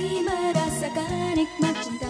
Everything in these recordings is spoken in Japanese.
sekali merasakan nikmat cinta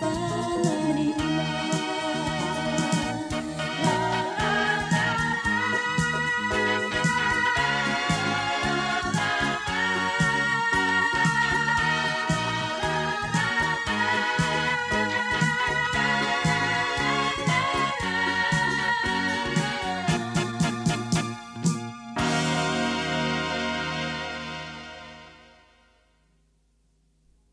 bye.